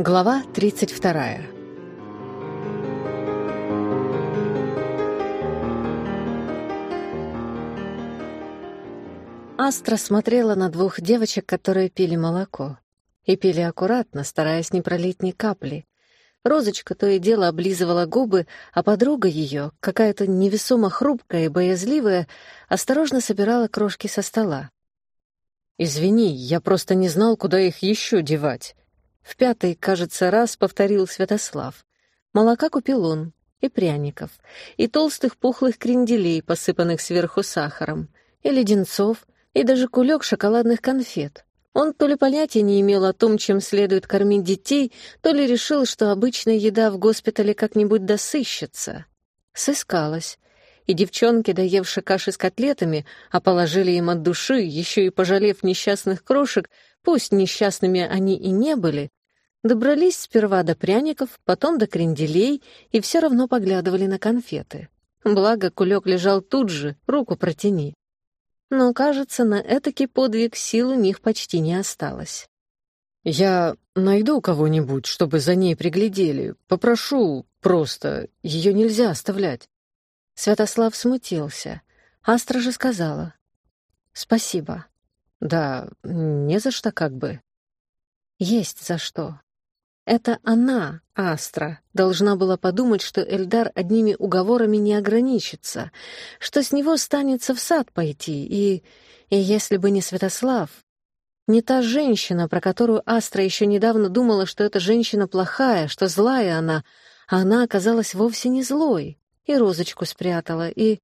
Глава 32 Астра смотрела на двух девочек, которые пили молоко. И пили аккуратно, стараясь не пролить ни капли. Розочка то и дело облизывала губы, а подруга ее, какая-то невесомо хрупкая и боязливая, осторожно собирала крошки со стола. «Извини, я просто не знал, куда их еще девать», в пятый, кажется, раз повторил Святослав. Молока купил он, и пряников, и толстых пухлых кренделей, посыпанных сверху сахаром, и леденцов, и даже кулек шоколадных конфет. Он то ли понятия не имел о том, чем следует кормить детей, то ли решил, что обычная еда в госпитале как-нибудь досыщется. Сыскалась. И девчонки, доевши каши с котлетами, а положили им от души, еще и пожалев несчастных крошек, пусть несчастными они и не были, Добрались сперва до пряников, потом до кренделей и все равно поглядывали на конфеты. Благо, кулек лежал тут же, руку протяни. Но, кажется, на этакий подвиг сил у них почти не осталось. «Я найду кого-нибудь, чтобы за ней приглядели. Попрошу просто. Ее нельзя оставлять». Святослав смутился. Астра же сказала. «Спасибо». «Да, не за что как бы». «Есть за что. Это она, Астра, должна была подумать, что Эльдар одними уговорами не ограничится, что с него станется в сад пойти, и... и если бы не Святослав, не та женщина, про которую Астра еще недавно думала, что эта женщина плохая, что злая она, а она оказалась вовсе не злой, и розочку спрятала, и...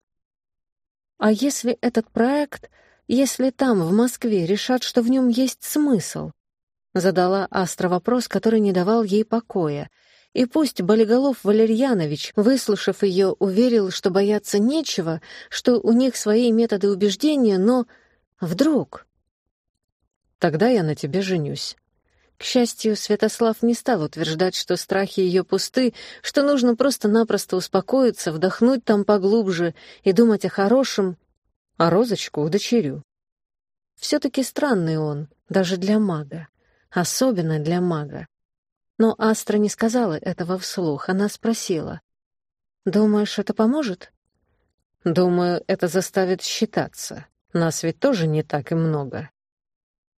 А если этот проект, если там, в Москве, решат, что в нем есть смысл, Задала Астра вопрос, который не давал ей покоя. И пусть Болиголов Валерьянович, выслушав ее, уверил, что бояться нечего, что у них свои методы убеждения, но вдруг... «Тогда я на тебе женюсь». К счастью, Святослав не стал утверждать, что страхи ее пусты, что нужно просто-напросто успокоиться, вдохнуть там поглубже и думать о хорошем, а розочку удочерю. Все-таки странный он, даже для мага особенно для мага. Но Астра не сказала этого вслух, она спросила. «Думаешь, это поможет?» «Думаю, это заставит считаться. Нас ведь тоже не так и много.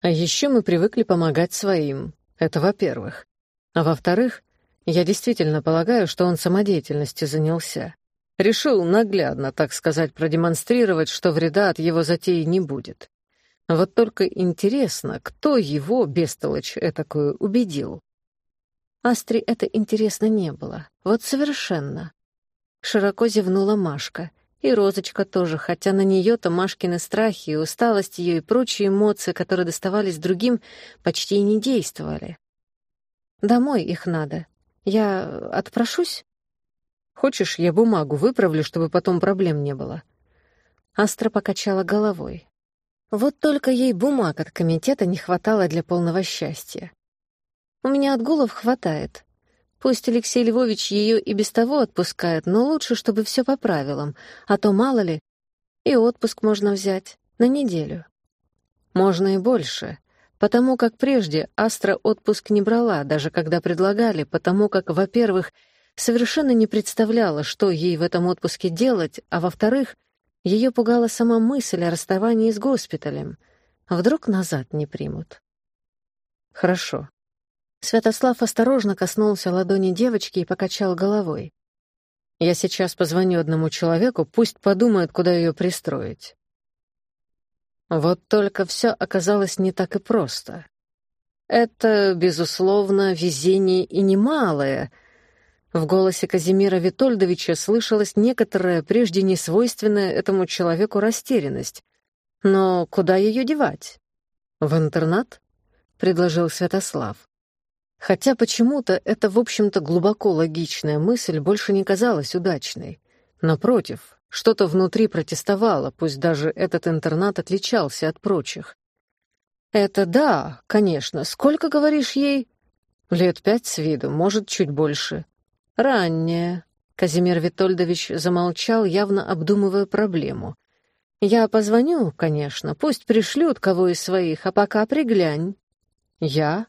А еще мы привыкли помогать своим. Это во-первых. А во-вторых, я действительно полагаю, что он самодеятельностью занялся. Решил наглядно, так сказать, продемонстрировать, что вреда от его затеи не будет. Вот только интересно, кто его, бестолочь этакую, убедил? Астре это интересно не было. Вот совершенно. Широко зевнула Машка. И Розочка тоже, хотя на нее-то Машкины страхи усталость ее и прочие эмоции, которые доставались другим, почти и не действовали. «Домой их надо. Я отпрошусь?» «Хочешь, я бумагу выправлю, чтобы потом проблем не было?» Астра покачала головой. Вот только ей бумаг от комитета не хватало для полного счастья. У меня отгулов хватает. Пусть Алексей Львович ее и без того отпускает, но лучше, чтобы все по правилам, а то, мало ли, и отпуск можно взять на неделю. Можно и больше, потому как прежде Астра отпуск не брала, даже когда предлагали, потому как, во-первых, совершенно не представляла, что ей в этом отпуске делать, а во-вторых, ее пугала сама мысль о расставании с госпиталем. Вдруг назад не примут? Хорошо. Святослав осторожно коснулся ладони девочки и покачал головой. Я сейчас позвоню одному человеку, пусть подумает, куда ее пристроить. Вот только все оказалось не так и просто. Это, безусловно, везение и немалое — в голосе Казимира Витольдовича слышалась некоторая, прежде не свойственная этому человеку растерянность. Но куда ее девать? В интернат? предложил Святослав. Хотя почему-то эта, в общем-то, глубоко логичная мысль больше не казалась удачной. Напротив, что-то внутри протестовало, пусть даже этот интернат отличался от прочих. «Это да, конечно. Сколько, говоришь, ей?» «Лет пять с виду, может, чуть больше. «Ранняя». Казимир Витольдович замолчал, явно обдумывая проблему. Я позвоню, конечно, пусть пришлют кого из своих, а пока приглянь. Я?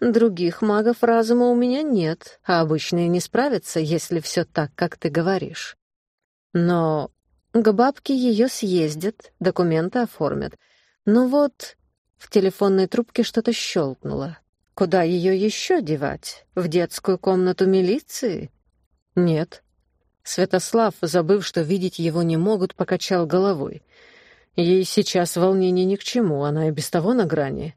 Других магов разума у меня нет, а обычные не справятся, если все так, как ты говоришь. Но к бабке ее съездят, документы оформят. Ну вот, в телефонной трубке что-то щелкнуло. Куда ее еще девать? В детскую комнату милиции? Нет. Святослав, забыв, что видеть его не могут, покачал головой. Ей сейчас волнение ни к чему, она и без того на грани.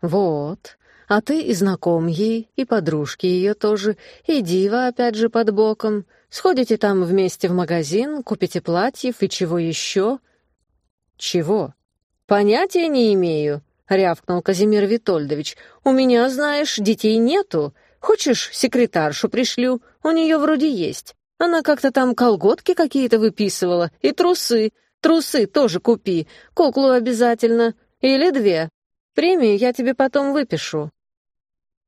Вот. А ты и знаком ей, и подружки ее тоже, и дива опять же под боком. Сходите там вместе в магазин, купите платьев и чего еще? Чего? Понятия не имею, — рявкнул Казимир Витольдович. «У меня, знаешь, детей нету. Хочешь, секретаршу пришлю? У нее вроде есть. Она как-то там колготки какие-то выписывала и трусы. Трусы тоже купи. Куклу обязательно. Или две. Премию я тебе потом выпишу».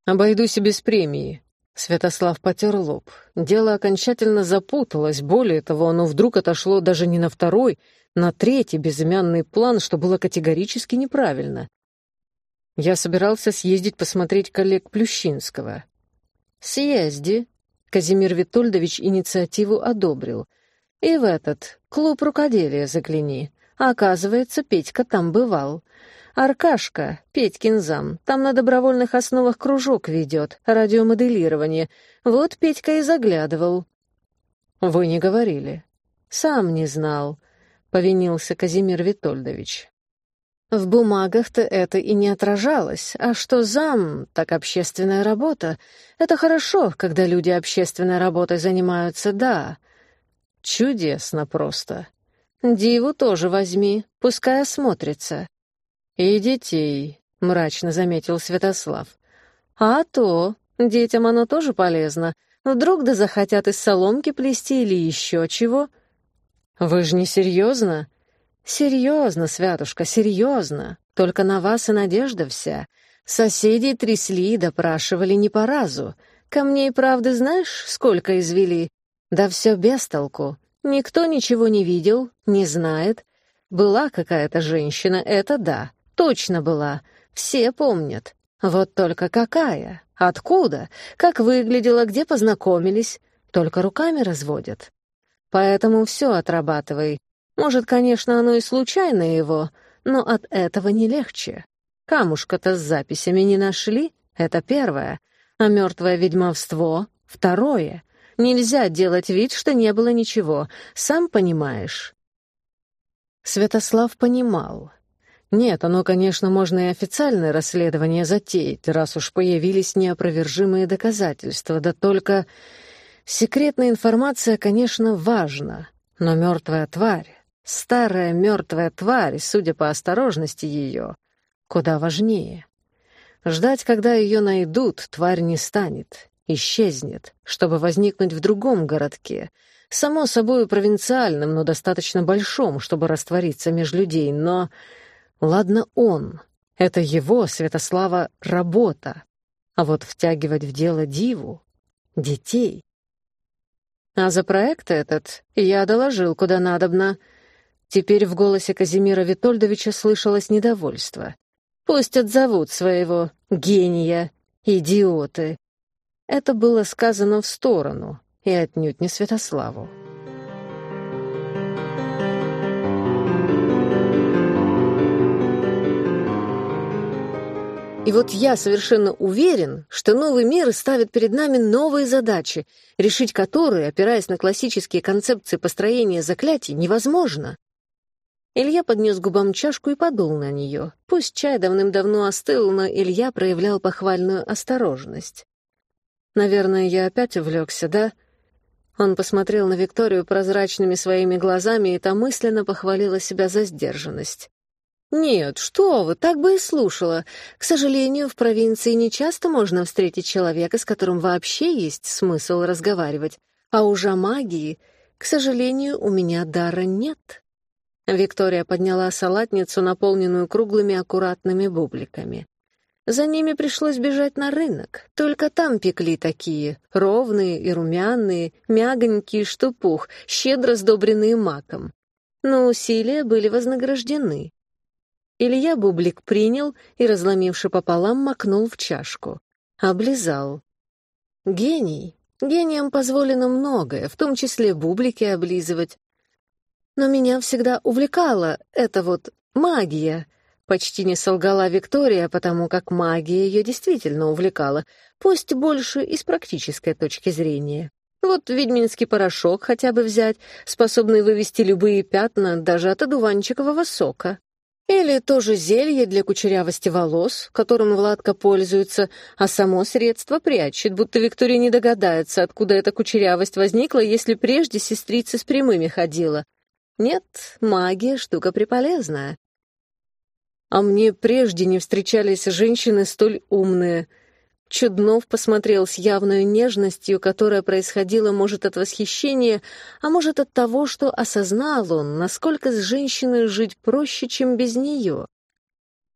«Обойдусь и без премии». Святослав потер лоб. Дело окончательно запуталось. Более того, оно вдруг отошло даже не на второй, на третий безымянный план, что было категорически неправильно. Я собирался съездить посмотреть коллег Плющинского. «Съезди», — Казимир Витольдович инициативу одобрил. «И в этот клуб рукоделия загляни. Оказывается, Петька там бывал. Аркашка, Петькин зам, там на добровольных основах кружок ведет, радиомоделирование. Вот Петька и заглядывал». «Вы не говорили». «Сам не знал», — повинился Казимир Витольдович. В бумагах-то это и не отражалось, а что зам, так общественная работа. Это хорошо, когда люди общественной работой занимаются, да. Чудесно просто. Диву тоже возьми, пускай осмотрится. И детей, — мрачно заметил Святослав. А то, детям оно тоже полезно. Вдруг да захотят из соломки плести или еще чего. Вы же не серьезно? «Серьезно, Святушка, серьезно. Только на вас и надежда вся. Соседи трясли, допрашивали не по разу. Ко мне и правды знаешь, сколько извели? Да все без толку. Никто ничего не видел, не знает. Была какая-то женщина, это да, точно была. Все помнят. Вот только какая? Откуда? Как выглядела, где познакомились? Только руками разводят. Поэтому все отрабатывай. Может, конечно, оно и случайно его, но от этого не легче. Камушка-то с записями не нашли, это первое, а мертвое ведьмовство — второе. Нельзя делать вид, что не было ничего, сам понимаешь. Святослав понимал. Нет, оно, конечно, можно и официальное расследование затеять, раз уж появились неопровержимые доказательства, да только секретная информация, конечно, важна, но мертвая тварь Старая мертвая тварь, судя по осторожности ее, куда важнее. Ждать, когда ее найдут, тварь не станет, исчезнет, чтобы возникнуть в другом городке, само собой провинциальном, но достаточно большом, чтобы раствориться меж людей, но... Ладно он, это его, Святослава, работа, а вот втягивать в дело диву, детей. А за проект этот я доложил, куда надобно — Теперь в голосе Казимира Витольдовича слышалось недовольство. «Пусть отзовут своего гения, идиоты!» Это было сказано в сторону, и отнюдь не Святославу. И вот я совершенно уверен, что новый мир ставит перед нами новые задачи, решить которые, опираясь на классические концепции построения заклятий, невозможно. Илья поднес губам чашку и подул на нее. Пусть чай давным-давно остыл, но Илья проявлял похвальную осторожность. «Наверное, я опять увлекся, да?» Он посмотрел на Викторию прозрачными своими глазами и та мысленно похвалила себя за сдержанность. «Нет, что вы, так бы и слушала. К сожалению, в провинции не часто можно встретить человека, с которым вообще есть смысл разговаривать. А уже о магии, к сожалению, у меня дара нет». Виктория подняла салатницу, наполненную круглыми аккуратными бубликами. За ними пришлось бежать на рынок. Только там пекли такие, ровные и румяные, мягонькие, что пух, щедро сдобренные маком. но усилия были вознаграждены. Илья бублик принял и, разломивши пополам, макнул в чашку. Облизал. Гений. Гениям позволено многое, в том числе бублики облизывать. Но меня всегда увлекала эта вот магия. Почти не солгала Виктория, потому как магия ее действительно увлекала, пусть больше из практической точки зрения. Вот ведьминский порошок хотя бы взять, способный вывести любые пятна даже от одуванчикового сока. Или тоже зелье для кучерявости волос, которым Владка пользуется, а само средство прячет, будто Виктория не догадается, откуда эта кучерявость возникла, если прежде сестрица с прямыми ходила. Нет, магия — штука приполезная. А мне прежде не встречались женщины столь умные — Чуднов посмотрел с явной нежностью, которая происходила, может, от восхищения, а может, от того, что осознал он, насколько с женщиной жить проще, чем без нее.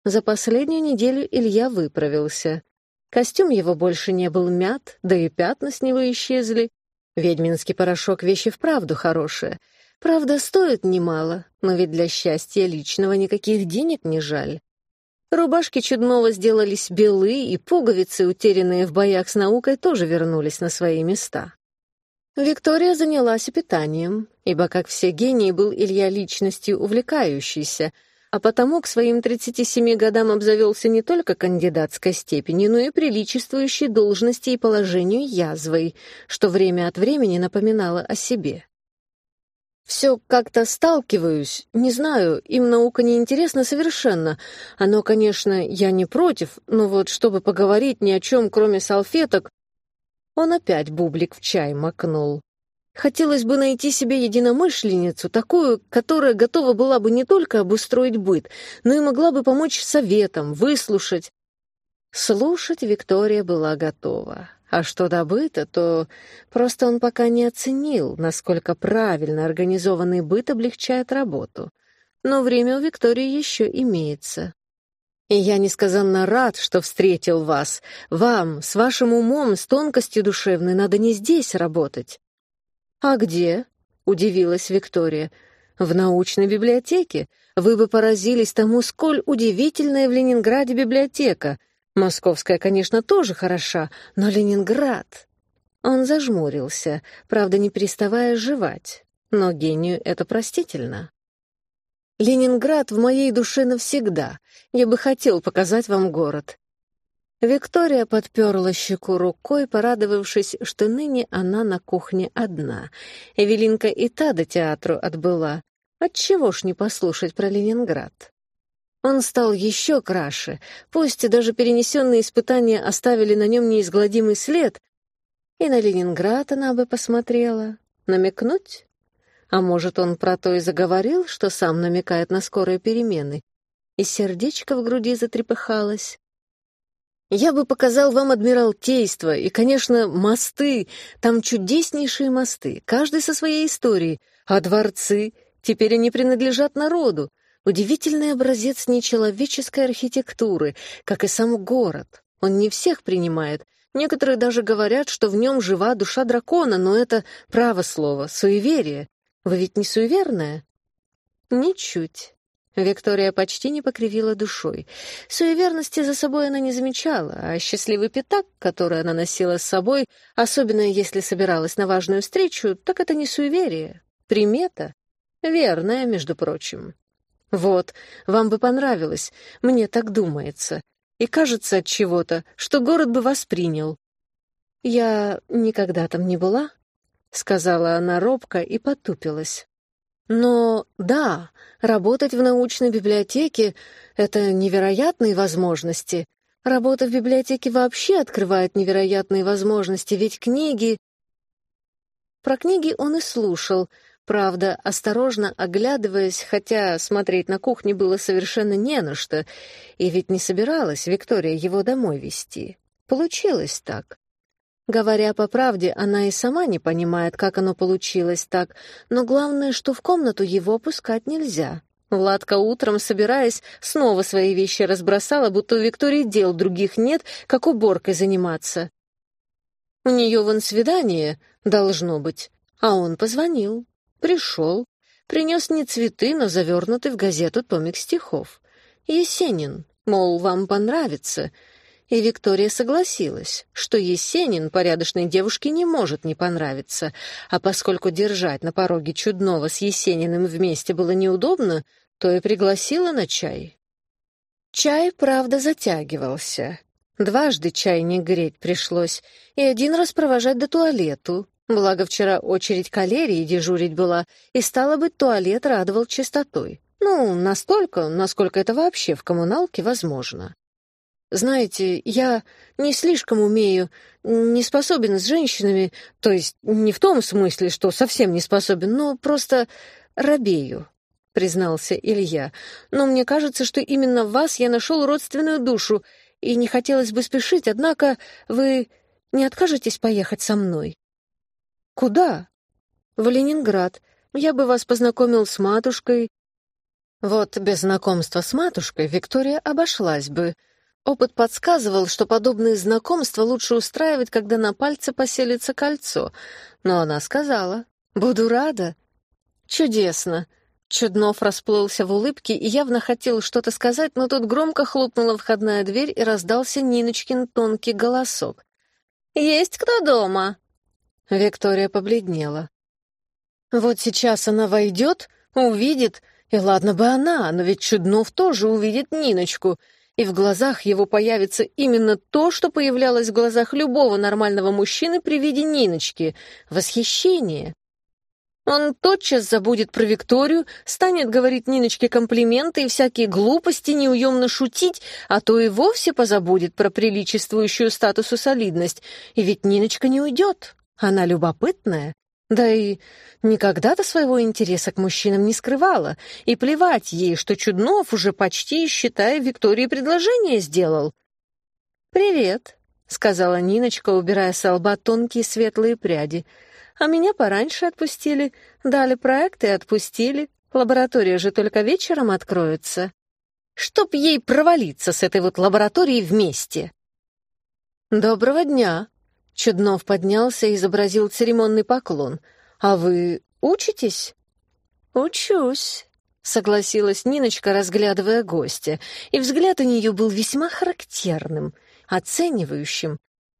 За последнюю неделю Илья выправился. Костюм его больше не был мят, да и пятна с него исчезли. Ведьминский порошок — вещь и вправду хорошая. Правда, стоит немало, но ведь для счастья личного никаких денег не жаль. Рубашки чудного сделались белые, и пуговицы, утерянные в боях с наукой, тоже вернулись на свои места. Виктория занялась питанием, ибо, как все гении, был Илья личностью увлекающейся, а потому к своим 37 годам обзавелся не только кандидатской степенью, но и приличествующей должности и положению язвой, что время от времени напоминало о себе. Все как-то сталкиваюсь, не знаю, им наука не интересна совершенно. Оно, конечно, я не против, но вот чтобы поговорить ни о чем, кроме салфеток... Он опять бублик в чай макнул. Хотелось бы найти себе единомышленницу, такую, которая готова была бы не только обустроить быт, но и могла бы помочь советам, выслушать. Слушать Виктория была готова. А что добыто, то просто он пока не оценил, насколько правильно организованный быт облегчает работу. Но время у Виктории еще имеется. И я несказанно рад, что встретил вас. Вам, с вашим умом, с тонкостью душевной, надо не здесь работать. «А где?» — удивилась Виктория. «В научной библиотеке. Вы бы поразились тому, сколь удивительная в Ленинграде библиотека. Московская, конечно, тоже хороша, но Ленинград... Он зажмурился, правда, не переставая жевать, но гению это простительно. Ленинград в моей душе навсевсегда. Я бы хотел показать вам город. Виктория подперла щеку рукой, порадовавшись, что ныне она на кухне одна. Эвелинка и та до театру отбыла. Отчего ж не послушать про Ленинград? Он стал еще краше, пусть даже перенесенные испытания оставили на нем неизгладимый след, и на Ленинград она бы посмотрела. Намекнуть? А может, он про то и заговорил, что сам намекает на скорые перемены? И сердечко в груди затрепыхалось. Я бы показал вам Адмиралтейство и, конечно, мосты. Там чудеснейшие мосты, каждый со своей историей. А дворцы? Теперь они принадлежат народу. Удивительный образец нечеловеческой архитектуры, как и сам город. Он не всех принимает. Некоторые даже говорят, что в нем жива душа дракона, но это право слово, суеверие. Вы ведь не суеверная? Ничуть. Виктория почти не покривила душой. Суеверности за собой она не замечала, а счастливый пятак, который она носила с собой, особенно если собиралась на важную встречу, так это не суеверие, примета. Верная, между прочим. Вот, вам бы понравилось, мне так думается. И кажется от чего-то, что город бы воспринял. Я никогда там не была, сказала она робко и потупилась. Но да, работать в научной библиотеке — это невероятные возможности. Работа в библиотеке вообще открывает невероятные возможности, ведь книги... Про книги он и слушал, Правда, осторожно оглядываясь, хотя смотреть на кухне было совершенно не на что, и ведь не собиралась Виктория его домой вести. Получилось так. Говоря по правде, она и сама не понимает, как оно получилось так, но главное, что в комнату его опускать нельзя. Владка утром, собираясь, снова свои вещи разбросала, будто у Виктории дел других нет, как уборкой заниматься. У нее вон свидание, должно быть, а он позвонил. Пришел. Принес не цветы, но завернутый в газету томик стихов. Есенин, мол, вам понравится. И Виктория согласилась, что Есенин порядочной девушке не может не понравиться, а поскольку держать на пороге чудного с Есениным вместе было неудобно, то и пригласила на чай. Чай, правда, затягивался. Дважды чайник греть пришлось, и один раз провожать до туалету. Благо, вчера очередь калерии дежурить была, и, стало быть, туалет радовал чистотой. Ну, настолько, насколько это вообще в коммуналке возможно. Знаете, я не слишком умею, не способен с женщинами, то есть не в том смысле, что совсем не способен, но просто робею, признался Илья. Но мне кажется, что именно в вас я нашел родственную душу, и не хотелось бы спешить, однако вы не откажетесь поехать со мной? Куда? В Ленинград. Я бы вас познакомил с матушкой. Вот без знакомства с матушкой Виктория обошлась бы, Опыт подсказывал, что подобные знакомства лучше устраивать, когда на пальце поселится кольцо. Но она сказала, «Буду рада». «Чудесно». Чуднов расплылся в улыбке и явно хотел что-то сказать, но тут громко хлопнула входная дверь и раздался Ниночкин тонкий голосок. «Есть кто дома?» Виктория побледнела. «Вот сейчас она войдет, увидит, и ладно бы она, но ведь Чуднов тоже увидит Ниночку, и в глазах его появится именно то, что появлялось в глазах любого нормального мужчины при виде Ниночки — восхищение. Он тотчас забудет про Викторию, станет говорить Ниночке комплименты и всякие глупости, неуемно шутить, а то и вовсе позабудет про приличествующую статусу солидность. И ведь Ниночка не уйдет, она любопытная. Да и никогда-то своего интереса к мужчинам не скрывала, и плевать ей, что Чуднов уже почти, считая, Виктории предложение сделал. «Привет», — сказала Ниночка, убирая с лба тонкие светлые пряди. «А меня пораньше отпустили, дали проект и отпустили. Лаборатория же только вечером откроется. Чтоб ей провалиться с этой вот лабораторией вместе». «Доброго дня», Чуднов поднялся и изобразил церемонный поклон. «А вы учитесь?» «Учусь», — согласилась Ниночка, разглядывая гостя, и взгляд у нее был весьма характерным, оценивающим.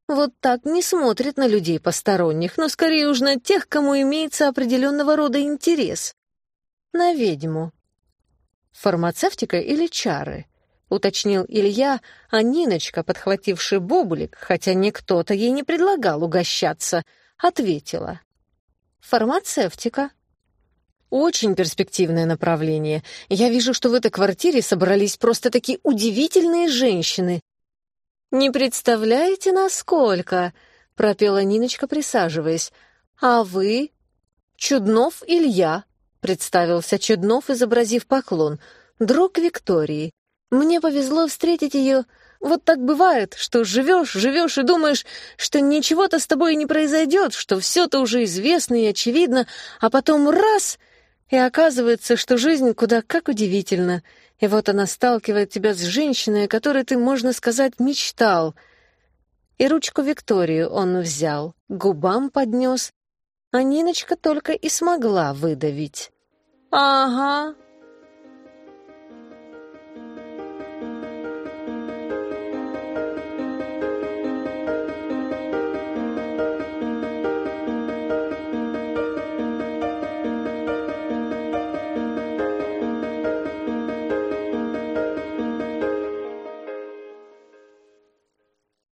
Вот так не смотрит на людей посторонних, но скорее уж на тех, кому имеется определенного рода интерес. На ведьму. Фармацевтика или чары? Уточнил Илья, а Ниночка, подхвативший бобулик, хотя никто-то ей не предлагал угощаться, ответила. «Фармацевтика». «Очень перспективное направление. Я вижу, что в этой квартире собрались просто такие удивительные женщины». «Не представляете, насколько?» — пропела Ниночка, присаживаясь. «А вы?» «Чуднов Илья», — представился Чуднов, изобразив поклон. «Друг Виктории. Мне повезло встретить ее. Вот так бывает, что живешь, живешь и думаешь, что ничего-то с тобой не произойдет, что все-то уже известно и очевидно, а потом раз — и оказывается, что жизнь куда как удивительна. И вот она сталкивает тебя с женщиной, о которой ты, можно сказать, мечтал. И ручку Викторию он взял, губам поднес, а Ниночка только и смогла выдавить. «Ага,